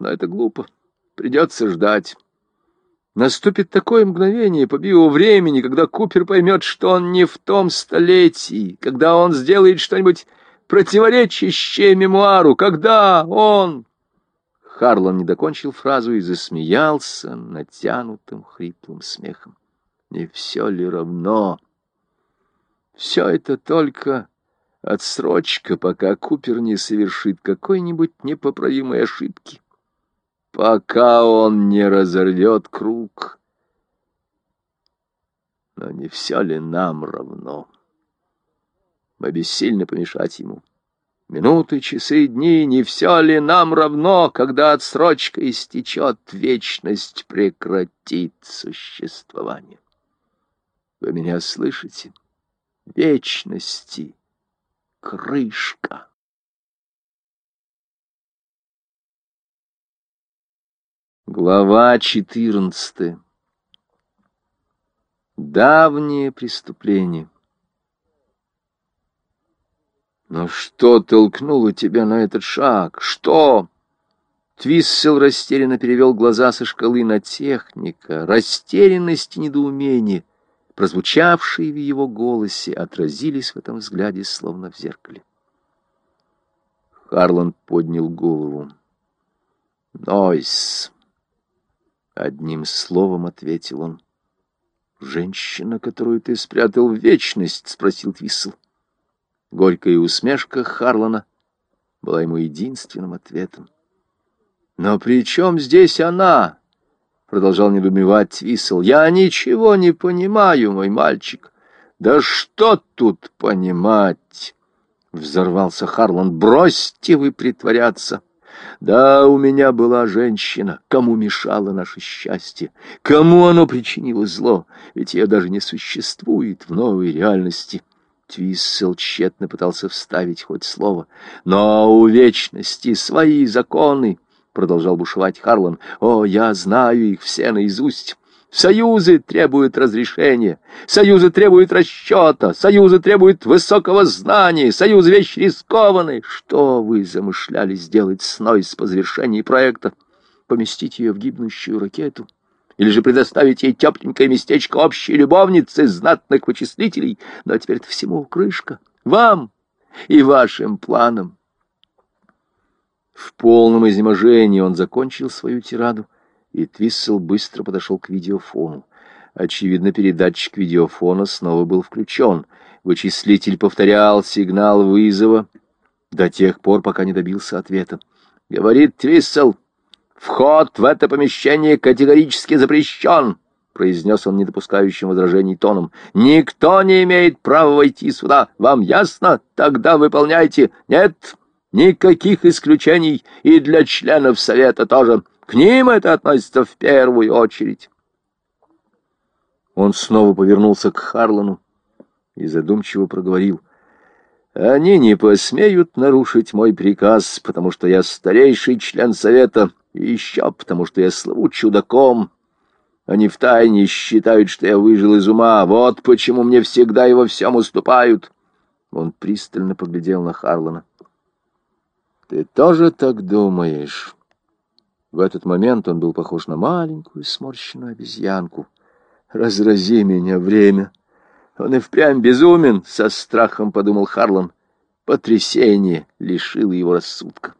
но это глупо. Придется ждать. Наступит такое мгновение по биовремени, когда Купер поймет, что он не в том столетии, когда он сделает что-нибудь противоречащее мемуару, когда он... Харлан не докончил фразу и засмеялся натянутым хриплым смехом. Не все ли равно? Все это только отсрочка, пока Купер не совершит какой-нибудь непоправимой ошибки пока он не разорвет круг. Но не все ли нам равно? Мы бессильно помешать ему. Минуты, часы, дни, не все ли нам равно, когда отсрочка истечет, вечность прекратит существование? Вы меня слышите? Вечности крышка. Глава 14. Давнее преступление. Но что толкнуло тебя на этот шаг? Что? Твиссел растерянно перевел глаза со шкалы на техника. Растерянность и недоумение, прозвучавшие в его голосе, отразились в этом взгляде, словно в зеркале. Харланд поднял голову. «Нойс!» Одним словом ответил он. «Женщина, которую ты спрятал в вечность?» — спросил Твиссел. Горькая усмешка Харлана была ему единственным ответом. «Но при чем здесь она?» — продолжал недоумевать Твиссел. «Я ничего не понимаю, мой мальчик». «Да что тут понимать?» — взорвался Харлан. «Бросьте вы притворяться!» Да, у меня была женщина. Кому мешало наше счастье? Кому оно причинило зло? Ведь ее даже не существует в новой реальности. Твиссел тщетно пытался вставить хоть слово. Но у вечности свои законы, — продолжал бушевать Харлан. О, я знаю их все наизусть. Союзы требуют разрешения, союзы требуют расчета, союзы требуют высокого знания, союзы вещь рискованные. Что вы замышляли сделать с Нойс по завершении проекта? Поместить ее в гибнущую ракету? Или же предоставить ей тепленькое местечко общей любовницы знатных вычислителей? Но теперь это всему крышка. Вам и вашим планам. В полном изнеможении он закончил свою тираду и Твиссел быстро подошел к видеофону. Очевидно, передатчик видеофона снова был включен. Вычислитель повторял сигнал вызова до тех пор, пока не добился ответа. «Говорит Твиссел, вход в это помещение категорически запрещен!» произнес он недопускающим возражений тоном. «Никто не имеет права войти сюда. Вам ясно? Тогда выполняйте. Нет, никаких исключений и для членов Совета тоже. К ним это относится в первую очередь. Он снова повернулся к Харлану и задумчиво проговорил. Они не посмеют нарушить мой приказ, потому что я старейший член совета, и еще потому что я славу чудаком. Они втайне считают, что я выжил из ума. Вот почему мне всегда и во всем уступают. Он пристально поглядел на Харлана. — Ты тоже так думаешь? В этот момент он был похож на маленькую сморщенную обезьянку. «Разрази меня время!» «Он и впрямь безумен!» — со страхом подумал Харлан. Потрясение лишило его рассудка.